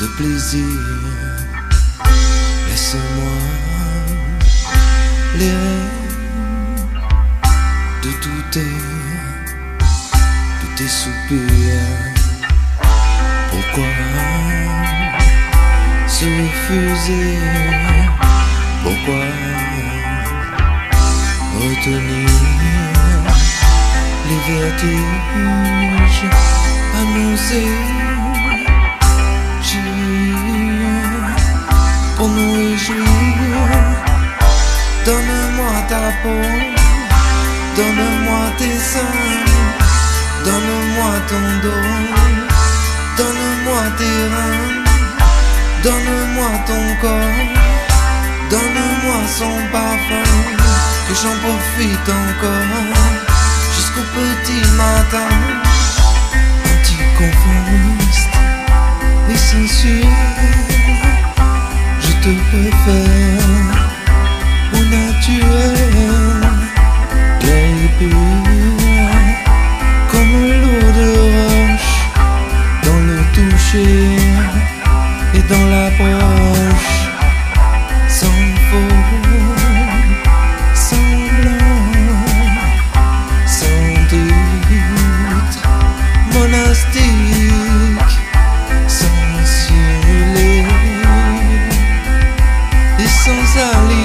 de plaisir. Laisse-moi les rêves de douter de tes soupirs. Pourquoi se refuser? Pourquoi retenir les vertiges annoncés pour nous réjouir Donne-moi ta peau, donne-moi tes seins, donne-moi ton dos, donne-moi tes reins, donne-moi ton corps, donne-moi son parfum, que j'en profite encore jusqu'au petit matin. Anticonformiste et These songs are